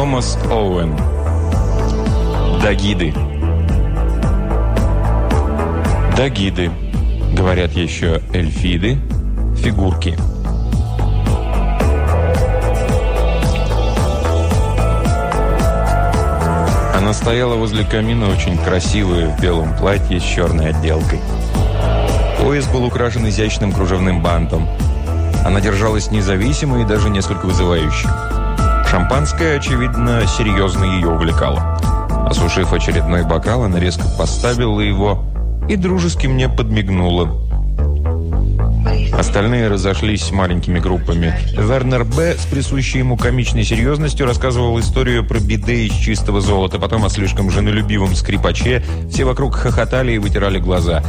Томас Оуэн. Дагиды. Дагиды. Говорят еще эльфиды, фигурки. Она стояла возле камина, очень красивая, в белом платье с черной отделкой. Пояс был украшен изящным кружевным бантом. Она держалась независимо и даже несколько вызывающе. Шампанское, очевидно, серьезно ее увлекало. Осушив очередной бокал, она резко поставила его и дружески мне подмигнула. Остальные разошлись маленькими группами. Вернер Б. с присущей ему комичной серьезностью рассказывал историю про биде из чистого золота, потом о слишком женолюбивом скрипаче. Все вокруг хохотали и вытирали глаза.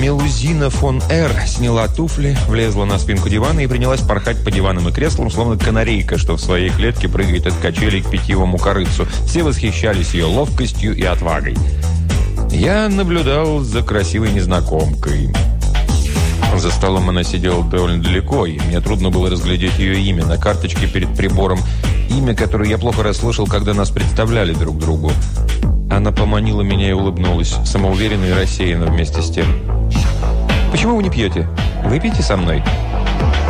Мелузина фон Р. сняла туфли, влезла на спинку дивана и принялась порхать по диванам и креслам, словно канарейка, что в своей клетке прыгает от качелей к питьевому корыцу. Все восхищались ее ловкостью и отвагой. Я наблюдал за красивой незнакомкой. За столом она сидела довольно далеко, и мне трудно было разглядеть ее имя на карточке перед прибором. Имя, которое я плохо расслышал, когда нас представляли друг другу. Она поманила меня и улыбнулась, самоуверенно и рассеянно вместе с тем. «Почему вы не пьете? Выпейте со мной».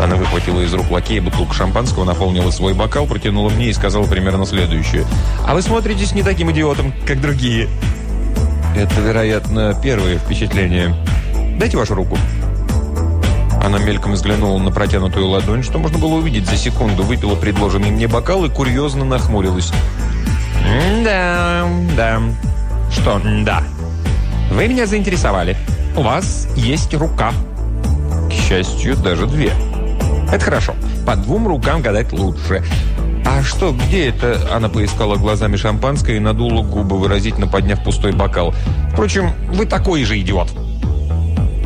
Она выхватила из рук лакея бутылку шампанского, наполнила свой бокал, протянула мне и сказала примерно следующее. «А вы смотритесь не таким идиотом, как другие». «Это, вероятно, первое впечатление. Дайте вашу руку». Она мельком взглянула на протянутую ладонь, что можно было увидеть за секунду, выпила предложенный мне бокал и курьезно нахмурилась. «Да, да. Что «да»? Вы меня заинтересовали. У вас есть рука. К счастью, даже две. Это хорошо. По двум рукам гадать лучше. «А что, где это?» Она поискала глазами шампанское и надула губы, выразительно подняв пустой бокал. «Впрочем, вы такой же идиот!»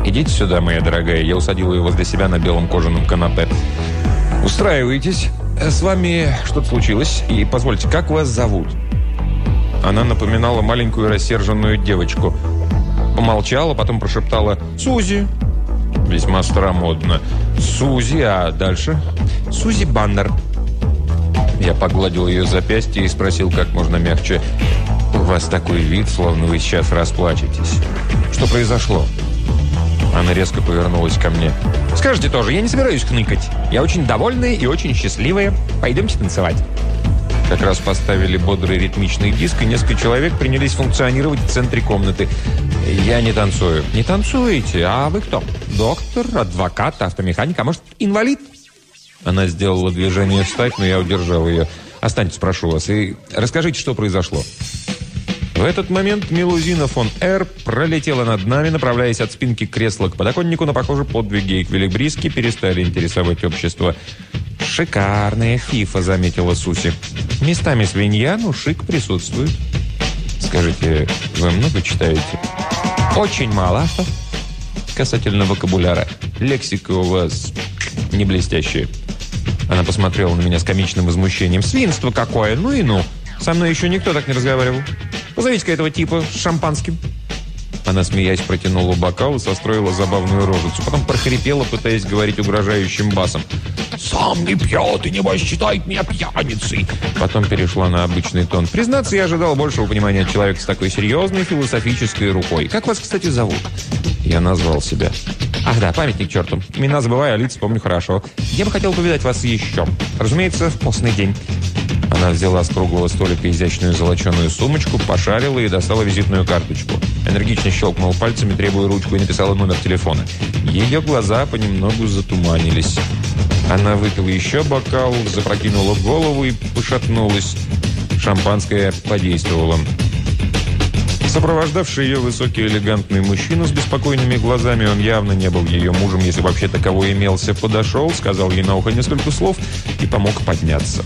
«Идите сюда, моя дорогая». Я усадила ее возле себя на белом кожаном канапе. «Устраивайтесь. С вами что-то случилось. И позвольте, как вас зовут?» Она напоминала маленькую рассерженную девочку. Помолчала, потом прошептала «Сузи». Весьма старомодно. «Сузи, а дальше?» «Сузи Баннер». Я погладил ее запястье и спросил как можно мягче «У вас такой вид, словно вы сейчас расплачетесь. Что произошло?» Она резко повернулась ко мне. «Скажите тоже, я не собираюсь кныкать. Я очень довольная и очень счастливая. Пойдемте танцевать». Как раз поставили бодрый ритмичный диск, и несколько человек принялись функционировать в центре комнаты. «Я не танцую». «Не танцуете? А вы кто? Доктор, адвокат, автомеханик, а может, инвалид?» Она сделала движение встать, но я удержал ее. «Останьтесь, прошу вас, и расскажите, что произошло». В этот момент Милузина фон Р. пролетела над нами, направляясь от спинки кресла к подоконнику, но, похоже, подвиги эквилибриски перестали интересовать общество. «Шикарная фифа», — заметила Суси. «Местами свинья, но шик присутствует». «Скажите, вы много читаете?» «Очень мало. Что?» «Касательно вокабуляра. Лексика у вас не блестящая». Она посмотрела на меня с комичным возмущением. «Свинство какое! Ну и ну! Со мной еще никто так не разговаривал. Позовите-ка этого типа с шампанским». Она, смеясь, протянула бокал и состроила забавную рожицу. Потом прохрипела, пытаясь говорить угрожающим басом. «Сам не пьет и небось считает меня пьяницей!» Потом перешла на обычный тон. «Признаться, я ожидал большего понимания от человека с такой серьезной философической рукой. Как вас, кстати, зовут?» Я назвал себя. «Ах да, памятник черту. Имена забываю, а лица помню хорошо. Я бы хотел повидать вас еще. Разумеется, в постный день. Она взяла с круглого столика изящную золоченую сумочку, пошарила и достала визитную карточку. Энергично щелкнула пальцами, требуя ручку, и написала номер телефона. Ее глаза понемногу затуманились. Она выпила еще бокал, запрокинула голову и пошатнулась. Шампанское подействовало. Сопровождавший ее высокий элегантный мужчина с беспокойными глазами, он явно не был ее мужем, если вообще таковой имелся, подошел, сказал ей на ухо несколько слов и помог подняться.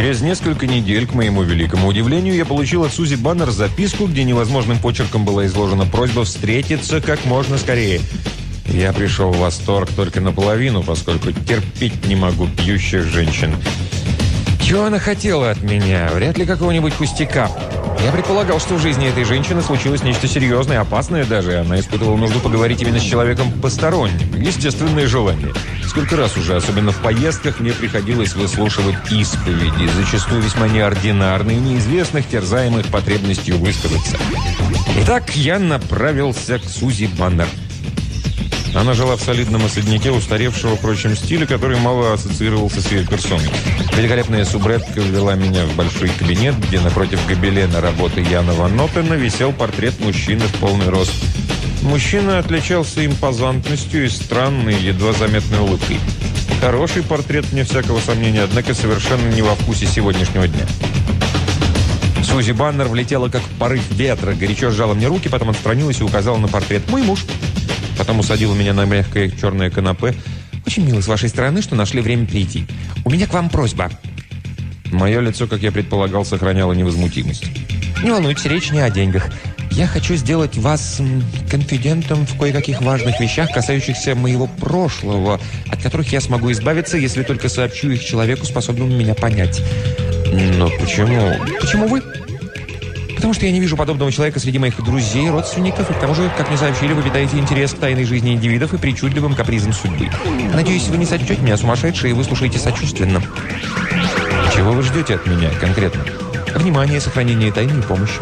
Через несколько недель, к моему великому удивлению, я получил от Сузи Баннер записку, где невозможным почерком была изложена просьба встретиться как можно скорее. Я пришел в восторг только наполовину, поскольку терпеть не могу пьющих женщин. Чего она хотела от меня? Вряд ли какого-нибудь пустяка. Я предполагал, что в жизни этой женщины случилось нечто серьезное, опасное даже. Она испытывала нужду поговорить именно с человеком посторонним. Естественное желание. Сколько раз уже, особенно в поездках, мне приходилось выслушивать исповеди, зачастую весьма неординарные, неизвестных, терзаемых потребностью высказаться. Итак, я направился к Сузи Баннер. Она жила в солидном особняке устаревшего, впрочем, стиля, который мало ассоциировался с ее персоной. Великолепная субретка ввела меня в большой кабинет, где напротив гобелена работы Яна Ван Нотена висел портрет мужчины в полный рост. Мужчина отличался импозантностью и странной, едва заметной улыбкой. Хороший портрет, вне всякого сомнения, однако совершенно не во вкусе сегодняшнего дня. Сузи Баннер влетела как порыв ветра, горячо сжала мне руки, потом отстранилась и указала на портрет. «Мой муж». Потом усадила меня на мягкое черное канапе. «Очень мило с вашей стороны, что нашли время прийти. У меня к вам просьба». Мое лицо, как я предполагал, сохраняло невозмутимость. «Не волнуйтесь, речь не о деньгах. Я хочу сделать вас конфидентом в кое-каких важных вещах, касающихся моего прошлого, от которых я смогу избавиться, если только сообщу их человеку, способному меня понять». «Но почему?» «Почему вы?» Потому что я не вижу подобного человека среди моих друзей, родственников, и к тому же, как мне сообщили, вы питаете интерес к тайной жизни индивидов и причудливым капризам судьбы. Надеюсь, вы не сочтете меня сумасшедшей и выслушаете сочувственно. Чего вы ждете от меня конкретно? Внимание, сохранение тайны и помощи.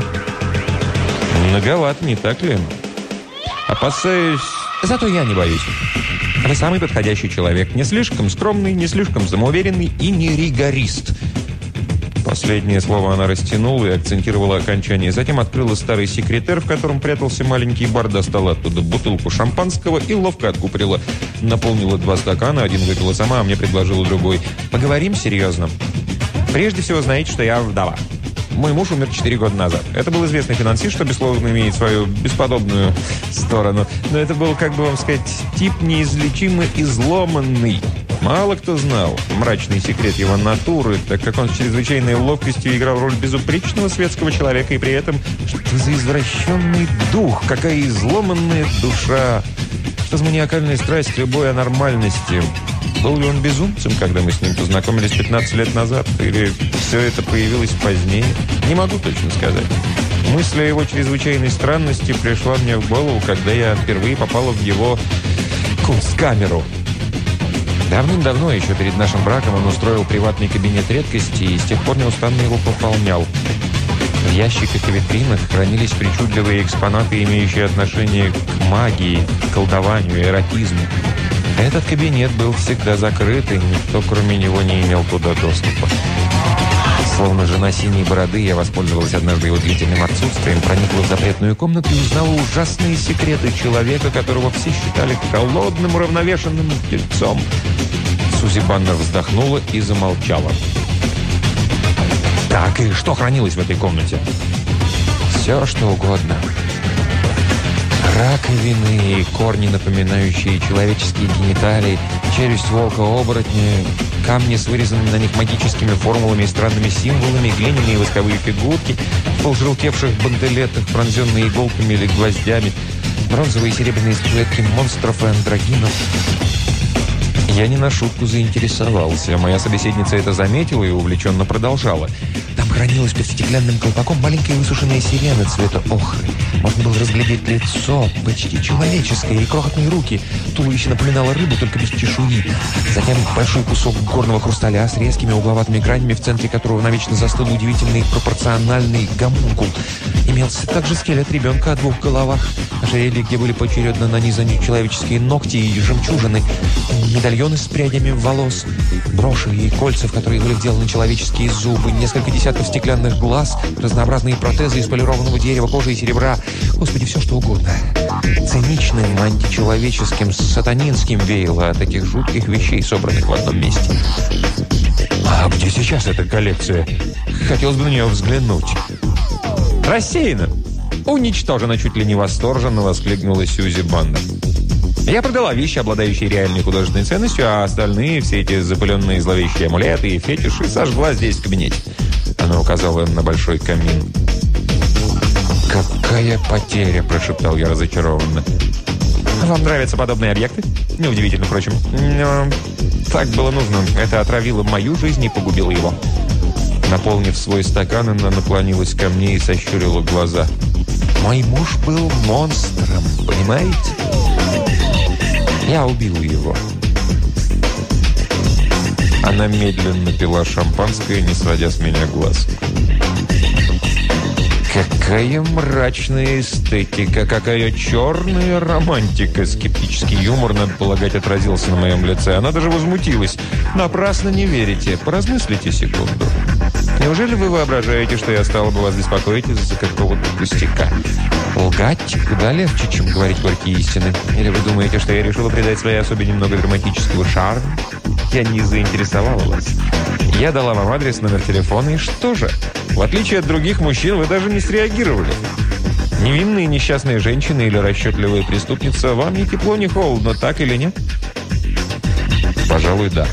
Многовато, не так ли? Опасаюсь... Зато я не боюсь. Вы самый подходящий человек. Не слишком скромный, не слишком самоуверенный и не ригорист. Последнее слово она растянула и акцентировала окончание. Затем открыла старый секретер, в котором прятался маленький бар, достала оттуда бутылку шампанского и ловко откупорила. Наполнила два стакана, один выпила сама, а мне предложила другой. «Поговорим серьезно. Прежде всего, знаете, что я вдова. Мой муж умер 4 года назад. Это был известный финансист, что, безусловно, имеет свою бесподобную сторону. Но это был, как бы вам сказать, тип неизлечимо изломанный. Мало кто знал мрачный секрет его натуры, так как он с чрезвычайной ловкостью играл роль безупречного светского человека, и при этом, что за извращенный дух, какая изломанная душа, что за маниакальная страсть к любой анормальности. Был ли он безумцем, когда мы с ним познакомились 15 лет назад, или все это появилось позднее? Не могу точно сказать. Мысль о его чрезвычайной странности пришла мне в голову, когда я впервые попала в его кунсткамеру. Давным-давно, еще перед нашим браком, он устроил приватный кабинет редкости и с тех пор неустанно его пополнял. В ящиках и витринах хранились причудливые экспонаты, имеющие отношение к магии, колдованию и эротизму. Этот кабинет был всегда закрыт, и никто, кроме него, не имел туда доступа. Словно жена синей бороды, я воспользовалась однажды его длительным отсутствием, проникла в запретную комнату и узнала ужасные секреты человека, которого все считали холодным, уравновешенным тельцом. Сузи Баннер вздохнула и замолчала. «Так, и что хранилось в этой комнате?» «Все, что угодно. Раковины и корни, напоминающие человеческие гениталии, челюсть волка-оборотня, камни с вырезанными на них магическими формулами и странными символами, глиняные восковые фигурки, полжелтевших банделетах, пронзенные иголками или гвоздями, бронзовые и серебряные статуэтки монстров и андрогинов. Я не на шутку заинтересовался. Моя собеседница это заметила и увлеченно продолжала. Там хранилась под стеклянным колпаком маленькая высушенная сирена цвета охры. Можно было разглядеть лицо, почти человеческое, и крохотные руки. Туловище напоминало рыбу, только без чешуи. Затем большой кусок горного хрусталя с резкими угловатыми гранями, в центре которого навечно застыл удивительный пропорциональный гомункул. Имелся также скелет ребенка о двух головах, ожерелье, где были поочередно нанизаны человеческие ногти и жемчужины, медальоны с прядями волос, броши и кольца, в которые были вделаны человеческие зубы, несколько десятков стеклянных глаз, разнообразные протезы из полированного дерева, кожи и серебра. Господи, все что угодно. Циничным, античеловеческим, сатанинским веяло от таких жутких вещей, собранных в одном месте. А где сейчас эта коллекция? Хотелось бы на нее взглянуть. «Рассеяно!» «Уничтожено!» чуть ли не восторженно воскликнула Сьюзи Бандер. Я продала вещи, обладающие реальной художественной ценностью, а остальные, все эти запыленные зловещие амулеты и фетиши, сожгла здесь в кабинете. Она указала на большой камин. «Какая потеря!» – прошептал я разочарованно. «Вам нравятся подобные объекты?» «Неудивительно, впрочем. Но так было нужно. Это отравило мою жизнь и погубило его». Наполнив свой стакан, она наклонилась ко мне и сощурила глаза. «Мой муж был монстром, понимаете? Я убил его». Она медленно пила шампанское, не сводя с меня глаз. Какая мрачная эстетика, какая черная романтика. Скептический юмор, надо полагать, отразился на моем лице. Она даже возмутилась. Напрасно не верите. Поразмыслите секунду. Неужели вы воображаете, что я стала бы вас беспокоить из-за какого-то пустяка? Лгать куда легче, чем говорить горькие истины. Или вы думаете, что я решила придать своей особе немного драматического шарма? Я не заинтересовала вас. Я дала вам адрес, номер телефона, и что же? В отличие от других мужчин, вы даже не среагировали. Невинные несчастные женщины или расчетливая преступница, вам ни тепло, ни холодно, так или нет? Пожалуй, да.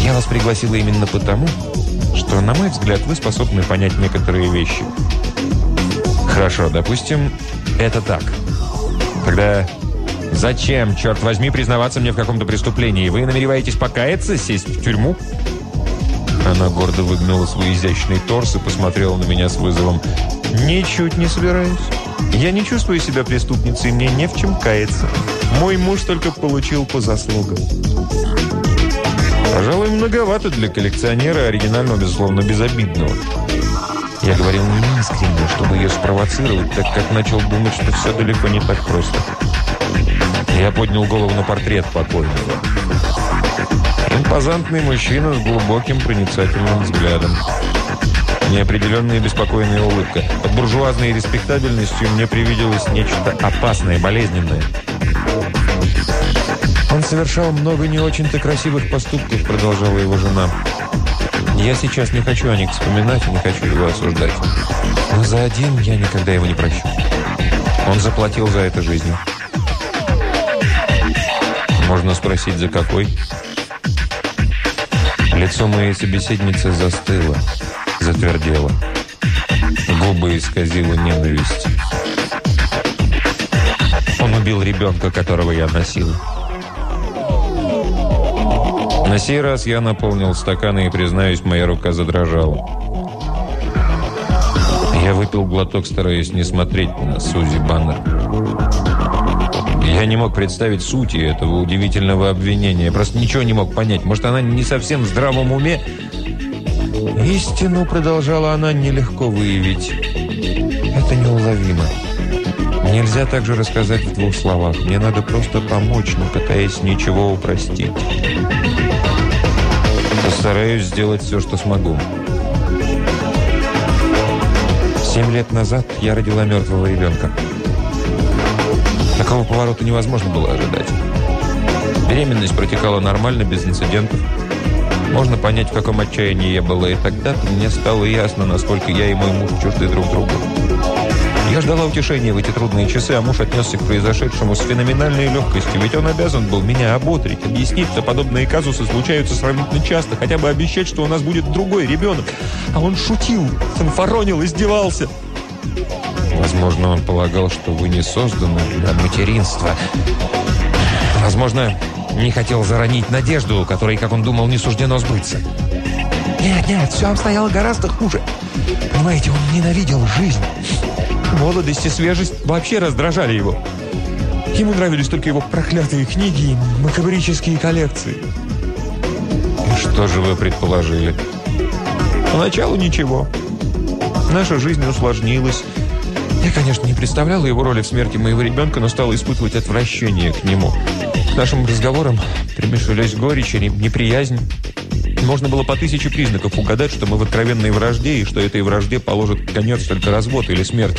Я вас пригласила именно потому, что, на мой взгляд, вы способны понять некоторые вещи. Хорошо, допустим, это так. Тогда зачем, черт возьми, признаваться мне в каком-то преступлении? Вы намереваетесь покаяться, сесть в тюрьму? Она гордо выгнула свой изящный торс и посмотрела на меня с вызовом. «Ничуть не собираюсь. Я не чувствую себя преступницей, мне не в чем каяться. Мой муж только получил по заслугам». Пожалуй, многовато для коллекционера, оригинального, безусловно, безобидного. Я говорил не искренне, чтобы ее спровоцировать, так как начал думать, что все далеко не так просто. Я поднял голову на портрет покойного. Импозантный мужчина с глубоким проницательным взглядом. Неопределенная и беспокойная улыбка. Под буржуазной респектабельностью мне привиделось нечто опасное, болезненное. «Он совершал много не очень-то красивых поступков», — продолжала его жена. «Я сейчас не хочу о них вспоминать и не хочу его осуждать. Но за один я никогда его не прощу. Он заплатил за это жизнью». «Можно спросить, за какой?» Лицо моей собеседницы застыло, затвердело. Губы исказила ненависть. Он убил ребенка, которого я носил. На сей раз я наполнил стаканы и, признаюсь, моя рука задрожала. Я выпил глоток, стараясь не смотреть на Сузи Баннер. Я не мог представить сути этого удивительного обвинения. Просто ничего не мог понять. Может, она не совсем в здравом уме? Истину, продолжала она, нелегко выявить. Это неуловимо. Нельзя также рассказать в двух словах. Мне надо просто помочь, не пытаясь ничего упростить. Постараюсь сделать все, что смогу. Семь лет назад я родила мертвого ребенка. Такого поворота невозможно было ожидать. Беременность протекала нормально, без инцидентов. Можно понять, в каком отчаянии я была, и тогда-то мне стало ясно, насколько я и мой муж чужды друг другу. Я ждала утешения в эти трудные часы, а муж отнесся к произошедшему с феноменальной легкостью, ведь он обязан был меня ободрить, объяснить, что подобные казусы случаются сравнительно часто, хотя бы обещать, что у нас будет другой ребенок. А он шутил, фанфаронил, издевался. Возможно, он полагал, что вы не созданы для материнства. Возможно, не хотел заронить надежду, которой, как он думал, не суждено сбыться. Нет, нет, все обстояло гораздо хуже. Понимаете, он ненавидел жизнь. Молодость и свежесть вообще раздражали его. Ему нравились только его проклятые книги и макабрические коллекции. И что же вы предположили? Поначалу ничего. Наша жизнь усложнилась. Я, конечно, не представляла его роли в смерти моего ребенка, но стала испытывать отвращение к нему. К нашим разговорам примешивались горечь и неприязнь. Можно было по тысяче признаков угадать, что мы в откровенной вражде, и что этой вражде положит конец только развод или смерть.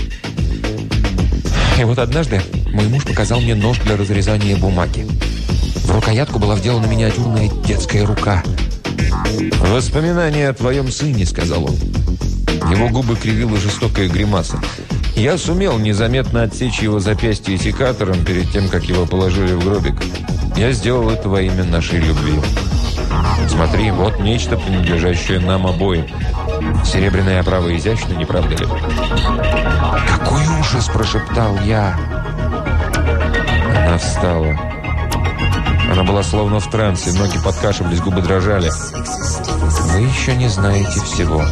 И вот однажды мой муж показал мне нож для разрезания бумаги. В рукоятку была вделана миниатюрная детская рука. «Воспоминание о твоем сыне», — сказал он. Его губы кривила жестокая гримаса. Я сумел незаметно отсечь его запястье секатором перед тем, как его положили в гробик. Я сделал это во имя нашей любви. Смотри, вот нечто, принадлежащее нам обоим. Серебряная оправа изящна, не правда ли? «Какой ужас!» – прошептал я. Она встала. Она была словно в трансе, ноги подкашивались, губы дрожали. Вы еще не знаете всего.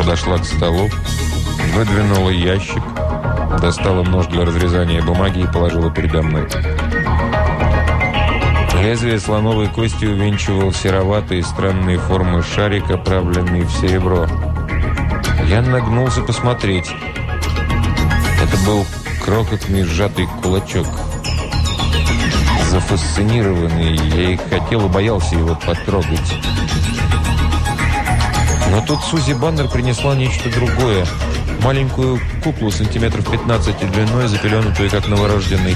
Подошла к столу, выдвинула ящик, достала нож для разрезания бумаги и положила передо мной. Лезвие слоновой кости увенчивал сероватые странные формы шарик, оправленный в серебро. Я нагнулся посмотреть. Это был крохотный сжатый кулачок. Зафасцинированный, я и хотел и боялся его потрогать. Но тут Сузи Баннер принесла нечто другое. Маленькую куклу сантиметров 15 длиной, запеленутую как новорожденный.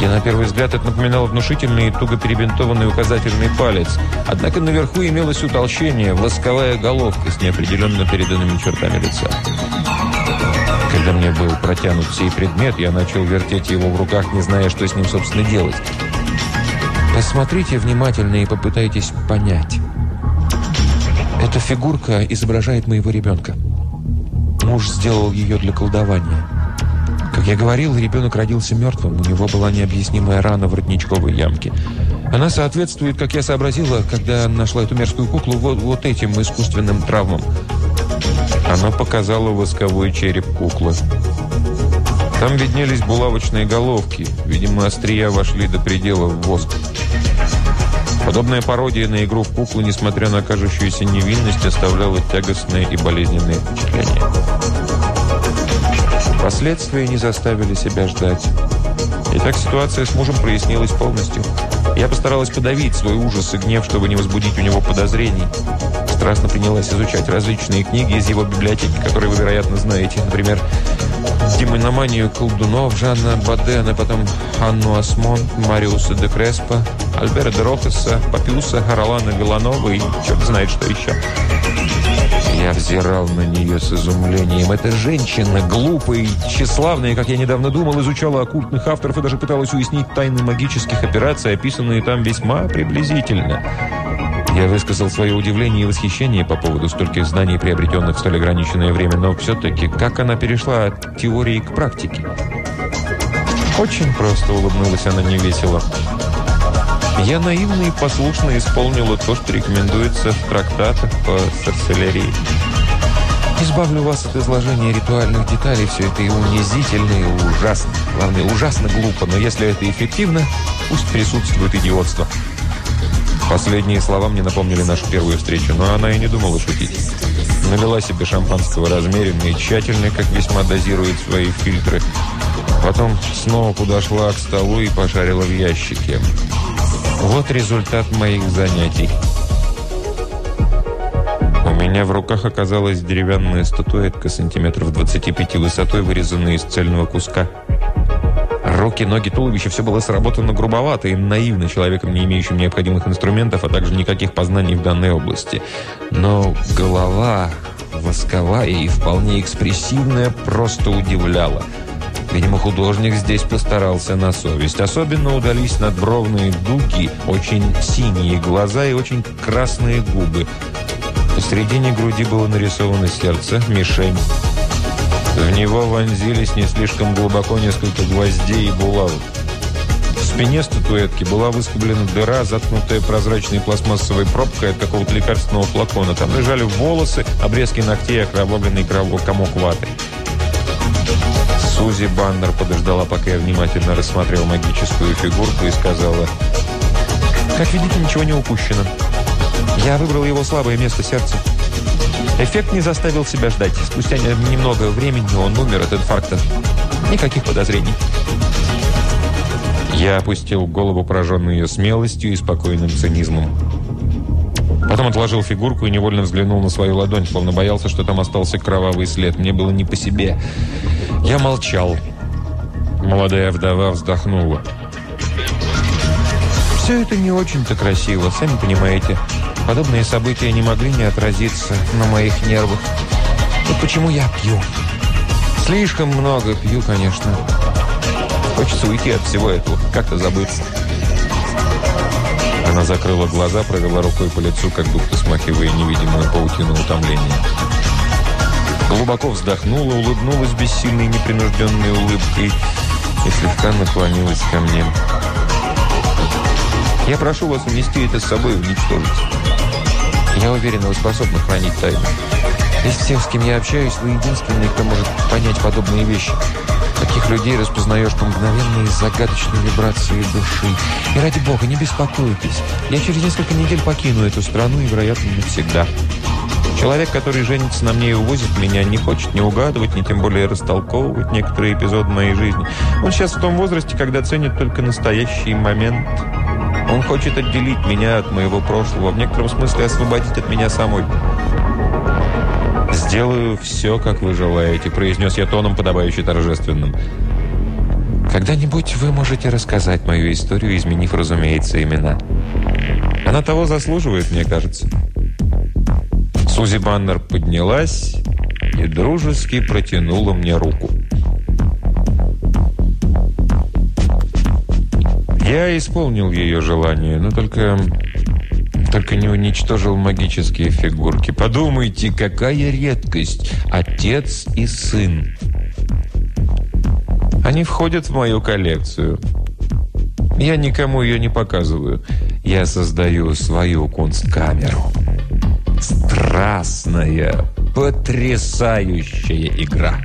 И на первый взгляд это напоминало внушительный и туго перебинтованный указательный палец. Однако наверху имелось утолщение, восковая головка с неопределенно переданными чертами лица. Когда мне был протянут сей предмет, я начал вертеть его в руках, не зная, что с ним, собственно, делать. Посмотрите внимательно и попытайтесь понять. Эта фигурка изображает моего ребенка. Муж сделал ее для колдования. Как я говорил, ребенок родился мертвым. У него была необъяснимая рана в воротничковой ямке. Она соответствует, как я сообразила, когда нашла эту мерзкую куклу, вот, вот этим искусственным травмам. Она показала восковой череп куклы. Там виднелись булавочные головки. Видимо, острия вошли до предела в воск. Подобная пародия на игру в куклу, несмотря на кажущуюся невинность, оставляла тягостное и болезненное впечатление. Последствия не заставили себя ждать. Итак, ситуация с мужем прояснилась полностью. Я постаралась подавить свой ужас и гнев, чтобы не возбудить у него подозрений. Страстно принялась изучать различные книги из его библиотеки, которые вы, вероятно, знаете. Например, «Демономанию колдунов» Жанна Бадена, потом Анну Асмон, Мариуса де Креспа, Альбера де Рохеса, Папиуса, Ролана Виланова и черт знает что еще. Я взирал на нее с изумлением. Эта женщина, глупая и тщеславная, как я недавно думал, изучала оккультных авторов и даже пыталась уяснить тайны магических операций, описанные там весьма приблизительно. Я высказал свое удивление и восхищение по поводу стольких знаний, приобретенных в столь ограниченное время, но все-таки как она перешла от теории к практике? Очень просто улыбнулась она невесело. Я наивно и послушно исполнила то, что рекомендуется в трактатах по сорцелярии. Избавлю вас от изложения ритуальных деталей. Все это и унизительно, и ужасно. Главное, ужасно глупо. Но если это эффективно, пусть присутствует идиотство. Последние слова мне напомнили нашу первую встречу, но она и не думала шутить. Налила себе шампанского размеренно и тщательно, как весьма дозирует свои фильтры. Потом снова подошла к столу и пошарила в ящике. Вот результат моих занятий. У меня в руках оказалась деревянная статуэтка сантиметров 25 высотой, вырезанная из цельного куска. Руки, ноги, туловище – все было сработано грубовато и наивно человеком, не имеющим необходимых инструментов, а также никаких познаний в данной области. Но голова восковая и вполне экспрессивная просто удивляла – Видимо, художник здесь постарался на совесть. Особенно удались надбровные дуги, очень синие глаза и очень красные губы. Посредине груди было нарисовано сердце, мишень. В него вонзились не слишком глубоко несколько гвоздей и булавок. В спине статуэтки была выскоблена дыра, заткнутая прозрачной пластмассовой пробкой от какого-то лекарственного флакона. Там лежали волосы, обрезки ногтей окровавленный комок ваты. Сузи Баннер подождала, пока я внимательно рассмотрел магическую фигурку и сказала, «Как видите, ничего не упущено. Я выбрал его слабое место сердца. Эффект не заставил себя ждать. Спустя немного времени он умер от инфаркта. Никаких подозрений». Я опустил голову, пораженную ее смелостью и спокойным цинизмом. Потом отложил фигурку и невольно взглянул на свою ладонь, словно боялся, что там остался кровавый след. Мне было не по себе. Я молчал. Молодая вдова вздохнула. «Все это не очень-то красиво, сами понимаете. Подобные события не могли не отразиться на моих нервах. Вот почему я пью. Слишком много пью, конечно. Хочется уйти от всего этого, как-то забыться». Она закрыла глаза, провела рукой по лицу, как будто смахивая невидимую паутину утомления. Глубоко вздохнула, улыбнулась бессильной непринужденной улыбкой и слегка наклонилась ко мне. Я прошу вас унести это с собой и уничтожить. Я уверен, вы способны хранить тайну. Из всех, с кем я общаюсь, вы единственный, кто может понять подобные вещи. Таких людей распознаешь по мгновенной загадочной вибрации души. И ради бога, не беспокойтесь. Я через несколько недель покину эту страну и, вероятно, навсегда. Человек, который женится на мне и увозит меня, не хочет ни угадывать, ни тем более растолковывать некоторые эпизоды моей жизни. Он сейчас в том возрасте, когда ценит только настоящий момент. Он хочет отделить меня от моего прошлого, в некотором смысле освободить от меня самой. «Сделаю все, как вы желаете», – произнес я тоном, подобающе торжественным. «Когда-нибудь вы можете рассказать мою историю, изменив, разумеется, имена. Она того заслуживает, мне кажется». Сузи Баннер поднялась и дружески протянула мне руку. Я исполнил ее желание, но только только не уничтожил магические фигурки. Подумайте, какая редкость. Отец и сын. Они входят в мою коллекцию. Я никому ее не показываю. Я создаю свою кунсткамеру. Страстная, потрясающая игра.